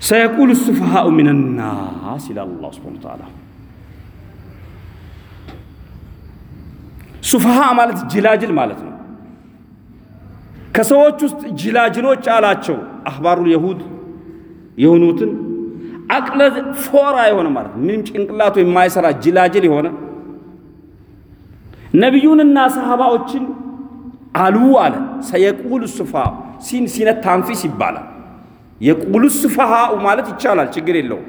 ሰየቁሉ ሱፈሃኡ ሚነናስ ይላል አላህ ሱብሓነሁ ወተዓላ። ሱፈሃ ማለት ጅላጅል ማለት ነው። ከሰዎች ውስጥ ጅላጅሎች አላቸው አህባሩል የሁድ የሆኑትን አቅለ ፎራ የሆነ ማለት ምንም ጭንቅላቱ የማይሰራ ጅላጅል የሆነ ነቢዩንና ሰሃባዎችን አሉ አለ። ሰየቁሉ ሱፋሃ ሲን ሲነት ታንፊስ ይባላል። የቁሉ ሱፋሃኡ ማለት ይቻላል፣ ችግር የለው።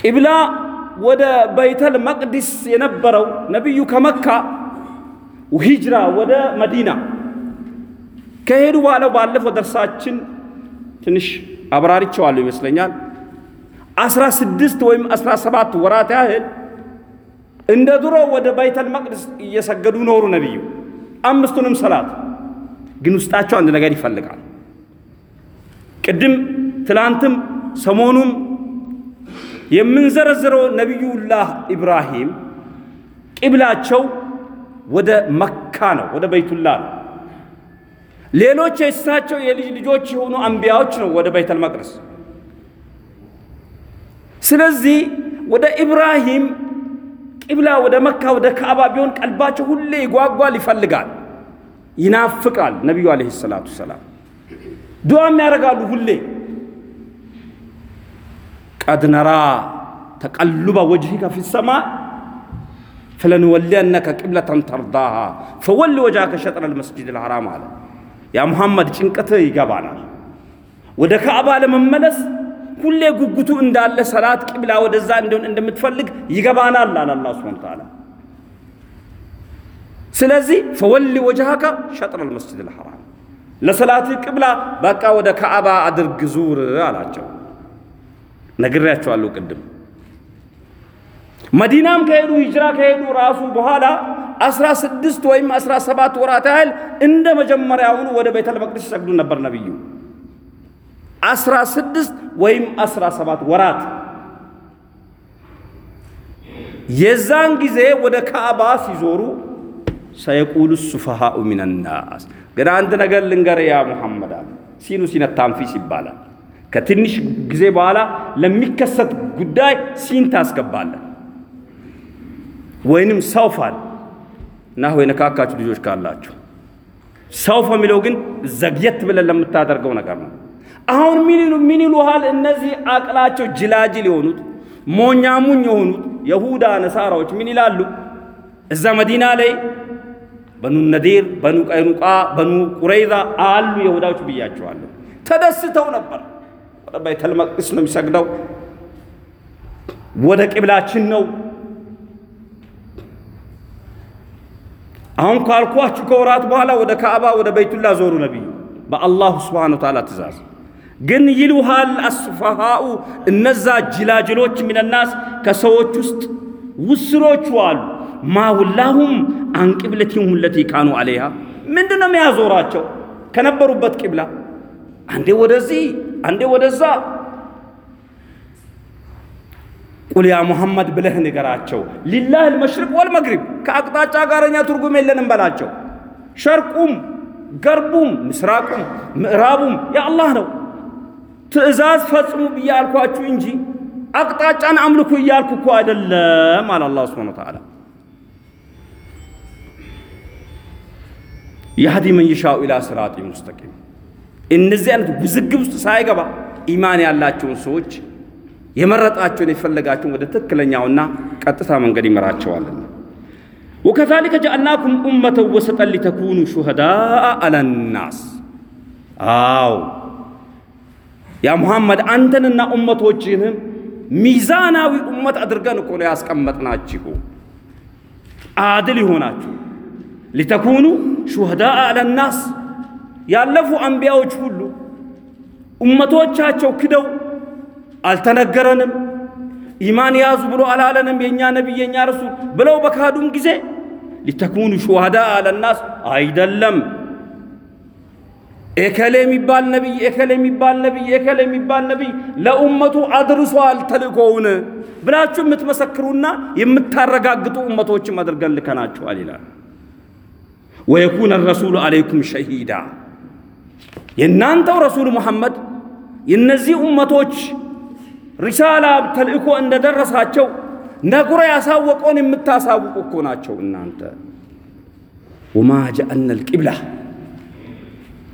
ቂብላ ወደ በይተል መቅዲስ የነበረው ነቢዩ ከመካ ሂጅራ ወደ መዲና ከሄዱ በኋላ ባለፈው ደርሳችን ትንሽ አብራሪቸዋለሁ ይመስለኛል። አስራ ስድስት ወይም አስራ ሰባት ወራት ያህል እንደ ድሮ ወደ በይተል መቅደስ እየሰገዱ ኖሩ ነቢዩ አምስቱንም ሰላት። ግን ውስጣቸው አንድ ነገር ይፈልጋል። ቅድም ትላንትም ሰሞኑም የምንዘረዝረው ነቢዩላህ ኢብራሂም ቂብላቸው ወደ መካ ነው፣ ወደ በይቱላ ነው። ሌሎች የእሳቸው የልጅ ልጆች የሆኑ አንቢያዎች ነው ወደ በይተል መቅደስ። ስለዚህ ወደ ኢብራሂም ቂብላ ወደ መካ ወደ ካዕባ ቢሆን ቀልባቸው ሁሌ ይጓጓል፣ ይፈልጋል፣ ይናፍቃል። ነቢዩ ዓለይሂ ሰላቱ ሰላም ዱዓም ያደርጋሉ ሁሌ ቀድ ነራ ተቀሉበ ወጅሂከ ፊ ሰማ ፈለንወሊየነከ ቂብለተን ተርዳሃ ፈወሊ ወጅሀከ ሸጥረል መስጂድል ሐራም አለ። ያ ሙሐመድ ጭንቀትህ ይገባናል። ወደ ካዕባ ለመመለስ ሁሌ ጉጉቱ እንዳለ ሰላት ቂብላ ወደዛ እንደምትፈልግ ይገባናል አለ አላህ ሱብሓነሁ ወተዓላ። ስለዚህ ፈወሊ ወጅሀከ ሸጥረል መስጂድል ሐራም ለሰላት ቅብላ በቃ ወደ ካዕባ አድርግ ዙር አላቸው። ነግሬያቸዋለሁ ቅድም። መዲናም ከሄዱ ሂጅራ ከሄዱ ራሱ በኋላ አስራ ስድስት ወይም አስራ ሰባት ወራት ያህል እንደ መጀመሪያውኑ ወደ ቤተል መቅደስ ይሰግዱ ነበር ነቢዩ። አስራ ስድስት ወይም አስራ ሰባት ወራት የዛን ጊዜ ወደ ካዕባ ሲዞሩ ሰየቁሉ ሱፈሃኡ ሚነናስ ግን አንድ ነገር ልንገር ያ ሙሐመድ አለ ሲኑ ሲነት ታንፊስ ይባላል። ከትንሽ ጊዜ በኋላ ለሚከሰት ጉዳይ ሲን ታስገባለን ወይንም ሰውፋል እና ወይ ነካካችሁ ልጆች ካላችሁ ሰውፍ የሚለው ግን ዘግየት ብለን ለምታደርገው ነገር ነው። አሁን ምን ይሉሃል? እነዚህ አቅላቸው ጅላጅል የሆኑት ሞኛሙኝ የሆኑት የሁዳ ነሳራዎች ምን ይላሉ? እዛ መዲና ላይ በኑ ነዲር፣ በኑ ቀይኑቃ፣ በኑ ቁረይዛ አሉ የሁዳዎች ብያቸዋለሁ። ተደስተው ነበር። ወደ ቤተል መቅደስ ነው የሚሰግደው፣ ወደ ቂብላችን ነው። አሁን ካልኳችሁ ከወራት በኋላ ወደ ካዕባ ወደ በይቱላ ዞሩ ነቢዩ በአላሁ ስብሓነሁ ወተዓላ ትእዛዝ። ግን ይሉሃል አስፋሃኡ እነዛ ጅላጅሎች ሚነናስ ከሰዎች ውስጥ ውስኖቹ አሉ ማውላሁም አን ቂብለቲሁም ለቲ ካኑ አለይሃ ምንድን ነው የሚያዞራቸው ከነበሩበት ቂብላ አንዴ ወደዚህ አንዴ ወደዛ ቁል ያ ሙሐመድ ብለህ ንገራቸው ሊላህ አልመሽሪቅ ወልመግሪብ ከአቅጣጫ ጋረኛ ትርጉም የለንም በላቸው ሸርቁም ገርቡም ምስራቁም ምዕራቡም የአላህ ነው ትእዛዝ ፈጽሙ ብዬ አልኳችሁ እንጂ አቅጣጫን አምልኩ እያልኩ እኮ አይደለም አለ አላህ ሱብሓነሁ ወተዓላ ያህዲ መን ይሻኡ ኢላ ሲራጢ ሙስተቂም እነዚህ አይነት ውዝግብ ውስጥ ሳይገባ ኢማን ያላቸውን ሰዎች የመረጣቸውን የፈለጋቸውን ወደ ትክክለኛውና ቀጥታ መንገድ ይመራቸዋልና ወከዛሊከ ጀዐልናኩም ኡመተን ወሰጠን ሊተኩኑ ሹሃዳአ አለናስ አው ያ ሙሐመድ አንተንና ኡመቶችህንም ሚዛናዊ ኡመት አድርገን እኮ ነው ያስቀመጥናችሁ አድል ይሆናችሁ ሊተኩኑ ሹሃዳአ አለናስ ያለፉ አንቢያዎች ሁሉ ኡመቶቻቸው ክደው አልተነገረንም፣ ኢማን ያዙ ብሎ አላለንም፣ የእኛ ነቢይ የእኛ ረሱል ብለው በካዱም ጊዜ ሊተኩኑ ሹሃዳአ አለናስ አይደለም። ኤከሌ የሚባል ነቢይ ኤከሌ የሚባል ነቢይ ኤከሌ የሚባል ነቢይ ለኡመቱ አድርሷል ተልእኮውን ብላችሁ የምትመሰክሩና የምታረጋግጡ ኡመቶችም አድርገን ልከናችኋል ይላል። ወየኩነ ረሱሉ አለይኩም ሸሂዳ የእናንተው ረሱል ሙሐመድ የእነዚህ ኡመቶች ሪሳላ ተልእኮ እንደደረሳቸው ነግሮ ያሳወቀውን የምታሳውቁ እኮ ናቸው እናንተ። ወማ ጀአልነ ልቂብላ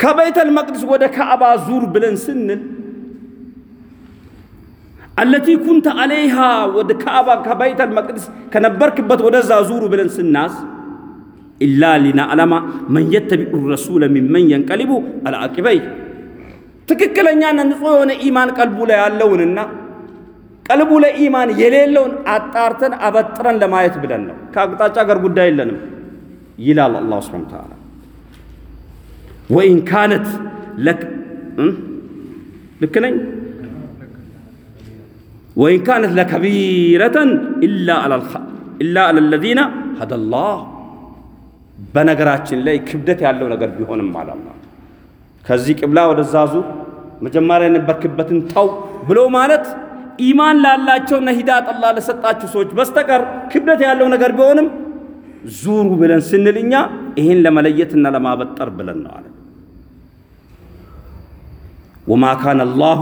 ከበይተል መቅደስ ወደ ካዕባ ዙር ብለን ስንል አለቲ ኩንተ አለይሃ ወደ ካዕባ ከበይተል መቅደስ ከነበርክበት ወደዛ ዙሩ ብለን ስናዝ ኢላ ሊናዕለማ መን የተቢዑ ረሱለ ሚመን የንቀሊቡ አልዓቂበይ ትክክለኛና ንጹሕ የሆነ ኢማን ቀልቡ ላይ ያለውንና ቀልቡ ላይ ኢማን የሌለውን አጣርተን አበጥረን ለማየት ብለን ነው። ከአቅጣጫ ጋር ጉዳይ የለንም ይላል አላህ ሱብሓነሁ ወተዓላ። ወኢን ካነት ልክ ነኝ ወኢን ካነት ለከቢረተን ኢላ አላ ለዚነ ሀደላህ በነገራችን ላይ ክብደት ያለው ነገር ቢሆንም አላላ ከዚህ ቅብላ ወደዛ ዙር መጀመሪያ የነበርክበትን ተው ብሎ ማለት ኢማን ላላቸውና ሂዳት አላህ ለሰጣችሁ ሰዎች በስተቀር ክብደት ያለው ነገር ቢሆንም ዙሩ ብለን ስንል እኛ ይህን ለመለየትና ለማበጠር ብለን ነው አለ። ወማ ካነ አላሁ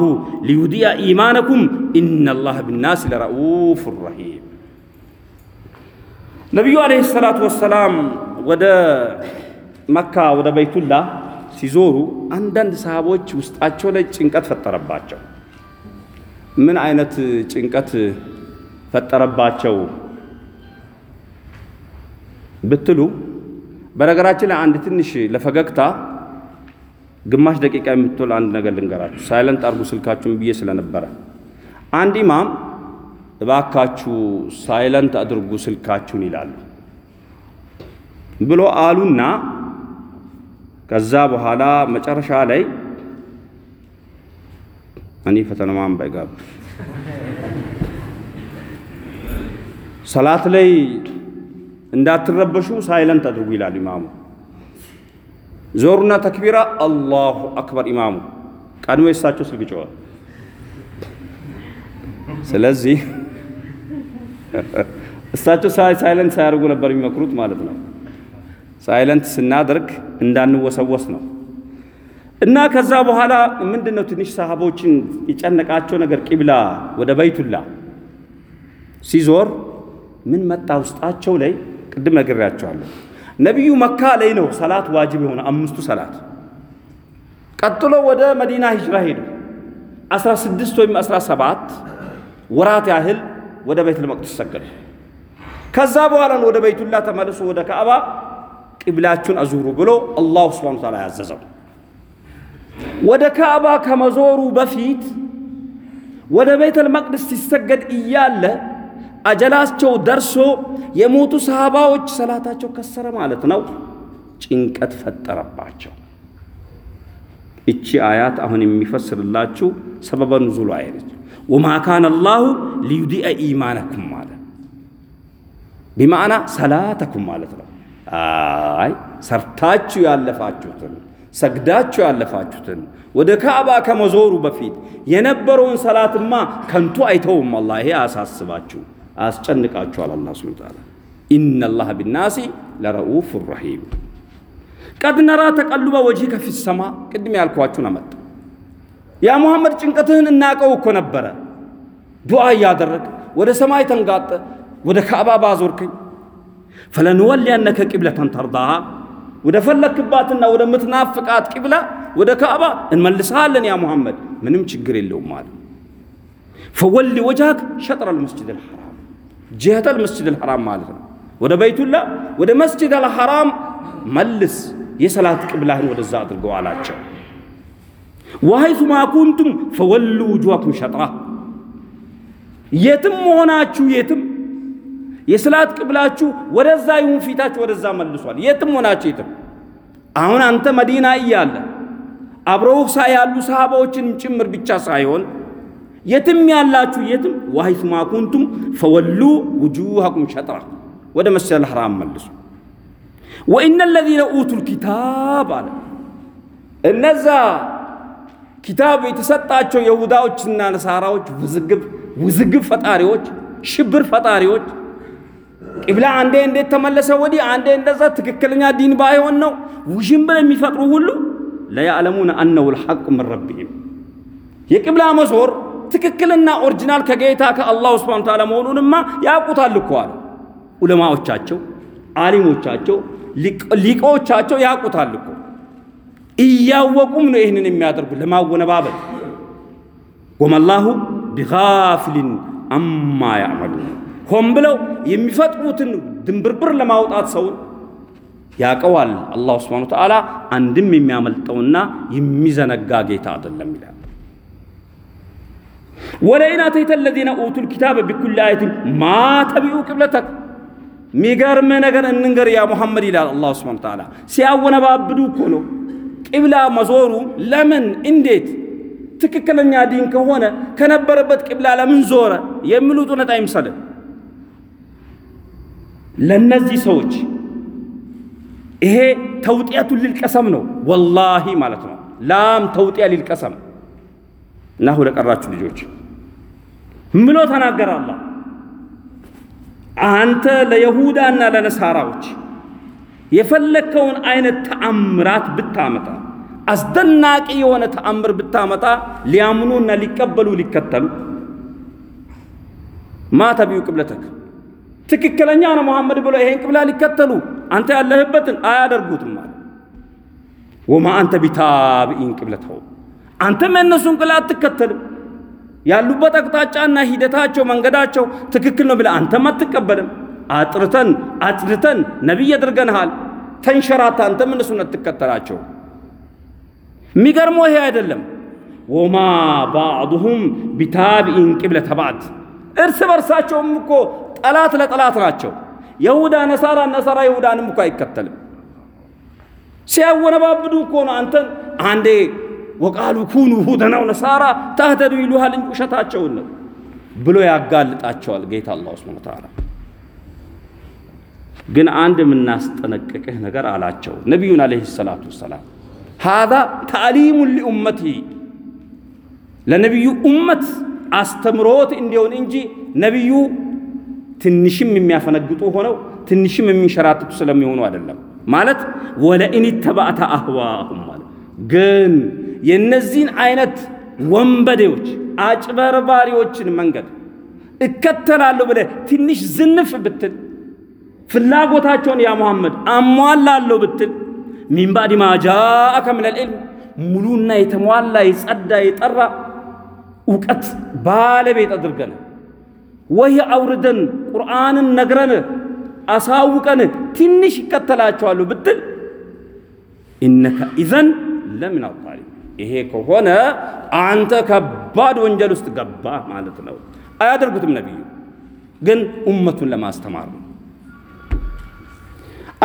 ሊዩዲያ ኢማነኩም ኢነላህ ቢናስ ለረኡፍ ረሂም። ነቢዩ ዓለይሂ ሰላቱ ወሰላም ወደ መካ ወደ በይቱላ ሲዞሩ አንዳንድ ሰሃቦች ውስጣቸው ላይ ጭንቀት ፈጠረባቸው። ምን አይነት ጭንቀት ፈጠረባቸው ብትሉ፣ በነገራችን ላይ አንድ ትንሽ ለፈገግታ ግማሽ ደቂቃ የምትል አንድ ነገር ልንገራችሁ። silent አርጉ ስልካችሁን ብዬ ስለነበረ አንድ ኢማም እባካችሁ silent አድርጉ ስልካችሁን ይላሉ ብሎ አሉና ከዛ በኋላ መጨረሻ ላይ እኔ ፈተናማን ባይጋብ ሰላት ላይ እንዳትረበሹ silent አድርጉ ይላል ኢማሙ። ዞሩና ተክቢራ الله أكبر ኢማሙ ቀድሞ የሳቸው ስልክ ጮኸ። ስለዚህ እሳቸው silent ሳያደርጉ ነበር የሚመክሩት ማለት ነው። silent ስናደርግ እንዳንወሰወስ ነው። እና ከዛ በኋላ ምንድን ትንሽ ሰሃቦችን የጨነቃቸው ነገር ቂብላ ወደ በይቱላ ሲዞር ምን መጣ ውስጣቸው ላይ ቅድም ነግሬያቸዋለሁ። ነቢዩ መካ ላይ ነው ሰላት ዋጅብ የሆነ አምስቱ ሰላት። ቀጥሎ ወደ መዲና ሂጅራ ሄዱ። 16 ወይም 17 ወራት ያህል ወደ ቤተል መቅደስ ሰገዱ። ከዛ በኋላ ወደ በይቱላ ተመልሶ ወደ ካዕባ ቂብላችሁን አዙሩ ብሎ አላሁ ስብሓነ ወተዓላ ያዘዘው። ወደ ካዕባ ከመዞሩ በፊት ወደ ቤተል መቅደስ ሲሰገድ እያለ አጀላቸው ደርሶ የሞቱ ሰሃባዎች ሰላታቸው ከሰረ ማለት ነው። ጭንቀት ፈጠረባቸው። እቺ አያት አሁን የሚፈስርላችሁ ሰበበ ኑዙሉ አይነች። ወማ ካነ አላሁ ሊዩዲአ ኢማነኩም ማለት ቢማዕና ሰላተኩም ማለት ነው። አይ ሰርታችሁ ያለፋችሁትን ሰግዳችሁ ያለፋችሁትን ወደ ካዕባ ከመዞሩ በፊት የነበረውን ሰላትማ ከንቱ አይተውም። አላህ ይሄ አያሳስባችሁ፣ አያስጨንቃችኋል። አላህ ሱብሓነሁ ወተዓላ ኢነላህ ቢናሲ ለረኡፍ ረሂም ቀድ ነራ ተቀሉበ ወጅሂከ ፊ ሰማ ቅድም ያልኳችሁን አመጣ። ያ ሙሐመድ ጭንቀትህን እናቀው እኮ ነበረ። ዱዓ እያደረግ ወደ ሰማይ ተንጋጠ ወደ ካዕባ ባዞርከኝ ፈለንወሊያነከ ቂብለተን ተርዳሃ ወደ ፈለክባትና ወደ ምትናፍቃት ቂብላ ወደ ካዕባ እንመልስሃለን ያ ሙሐመድ ምንም ችግር የለውም ማለት ፈወሊ ወጅሃክ ሸጥረ ልመስጅድ ልሐራም ጅህተ ልመስጅድ ልሐራም ማለት ነው። ወደ በይቱላ ወደ መስጅድ አልሐራም መልስ የሰላት ቅብላህን ወደዛ አድርገው አላቸው። ወሀይቱ ማ ኩንቱም ፈወሉ ውጁሃኩም ሸጥራ የትም መሆናችሁ የትም የሰላት ቅብላችሁ ወደዛ ይሁን፣ ፊታችሁ ወደዛ መልሷል። የትም ሆናችሁ የትም። አሁን አንተ መዲና እያለ አብረውህ ሳ ያሉ ሰሃባዎችንም ጭምር ብቻ ሳይሆን የትም ያላችሁ የትም ወሀይቱ ማ ኩንቱም ፈወሉ ውጁሃኩም ሸጥራ ወደ መስጅድ አልሐራም መልሱ። ወኢነ ለዚነ ኡቱል ኪታብ አለ እነዛ ኪታብ የተሰጣቸው የሁዳዎችና ነሳራዎች ውዝግብ ውዝግብ ፈጣሪዎች፣ ሽብር ፈጣሪዎች ቂብላ አንዴ እንዴት ተመለሰ ወዲህ? አንዴ እንደዛ ትክክለኛ ዲን ባይሆን ነው? ውዥንብር የሚፈጥሩ ሁሉ ليعلمون أنه الحق من ربهم። የቅብላ መዞር ትክክልና original ከጌታ ከ الله سبحانه وتعالى መሆኑንማ ያውቁታል እኮ አለ። ዑለማዎቻቸው፣ አሊሞቻቸው፣ ሊቃዎቻቸው ያውቁታል እኮ። እያወቁም ነው ይህንን የሚያደርጉ ለማወነባበል። ወመላሁ ቢጋፊሊን አማ ያዕመሉን። ሆን ብለው የሚፈጥሩትን ድንብርብር ለማውጣት ሰውን ያቀዋል። አላሁ ስብሓነ ወተዓላ አንድም የሚያመልጠውና የሚዘነጋ ጌታ አይደለም ይላል። ወለኢን አተይተ አለዚነ ኡቱል ኪታበ ቢኩሊ አየትን ማ ተቢዑ ቅብለተክ ሚገርም ነገር እንንገር ያ ሙሐመድ ይላል አላሁ ስብሓነ ወተዓላ። ሲያወነባብዱ እኮ ነው ቅብላ መዞሩ። ለምን እንዴት ትክክለኛ ዲን ከሆነ ከነበረበት ቅብላ ለምን ዞረ የሚሉት እውነት አይምሰልም። ለነዚህ ሰዎች ይሄ ተውጢያቱን ሊልቀሰም ነው። ወላሂ ማለት ነው። ላም ተውጢያ ሊልቀሰም ናሁ ለቀራችሁ ልጆች ምሎ ተናገረ አላህ። አንተ ለየሁዳና ለነሳራዎች የፈለግከውን አይነት ተአምራት ብታመጣ አስደናቂ የሆነ ተአምር ብታመጣ ሊያምኑና ሊቀበሉ ሊከተሉ ማ ተቢዩ ቅብለተክ ትክክለኛ ነው መሐመድ ብሎ ይሄን ቅብላ ሊከተሉ አንተ ያለህበትን አያደርጉትም አለ። ወማ አንተ ቢታቢኢን ቅብለተው አንተም የእነሱን ቅብላ አትከተልም። ያሉበት አቅጣጫና ሂደታቸው መንገዳቸው ትክክል ነው ብለህ አንተም አትቀበልም። አጥርተን አጽድተን ነቢይ አድርገንሃል። ተንሸራታ አንተም እነሱን አትከተላቸው። የሚገርመው ይሄ አይደለም። ወማ ባዕዱሁም ቢታቢኢን ቅብለተ ባዕድ እርስ በርሳቸውም እኮ ጠላት ለጠላት ናቸው። የሁዳ ነሳራ ነሳራ ይሁዳንም እኮ አይከተልም። ሲያወነባብዱ እኮ ነው አንተን አንዴ ወቃሉ ኩኑ ሁደናው ነሳራ ታህተዱ ይሉሃል እንጂ ውሸታቸውን ነው ብሎ ያጋልጣቸዋል ጌታ አላሁ ሱብሓነሁ ወተዓላ። ግን አንድ የምናስጠነቅቅህ ነገር አላቸው ነቢዩን ዓለይሂ ሰላቱ ወሰላም ሃዛ ታዕሊሙን ሊኡመቲሂ ለነቢዩ ኡመት አስተምሮት እንዲሆን እንጂ ነቢዩ ትንሽም የሚያፈነግጡ ሆነው ትንሽም የሚንሸራትቱ ስለሚሆኑ አይደለም። ማለት ወለኢን ተባዕተ አህዋሁም ማለት ግን የእነዚህን አይነት ወንበዴዎች አጭበርባሪዎችን መንገድ እከተላለሁ ብለህ ትንሽ ዝንፍ ብትል ፍላጎታቸውን ያ ሙሐመድ አሟላለሁ ብትል ሚን ባዕድ ማ ጃአከ ሚነል ዒልም ሙሉና የተሟላ የጸዳ የጠራ እውቀት ባለቤት አድርገን ወይ አውርደን ቁርአንን ነግረን አሳውቀን ትንሽ ይከተላቸዋሉ ብትል ኢነከ ኢዘን ለምን አጣሪ ይሄ ከሆነ አንተ ከባድ ወንጀል ውስጥ ገባ ማለት ነው። አያደርጉትም ነቢዩ ግን ኡመቱን ለማስተማር ነው።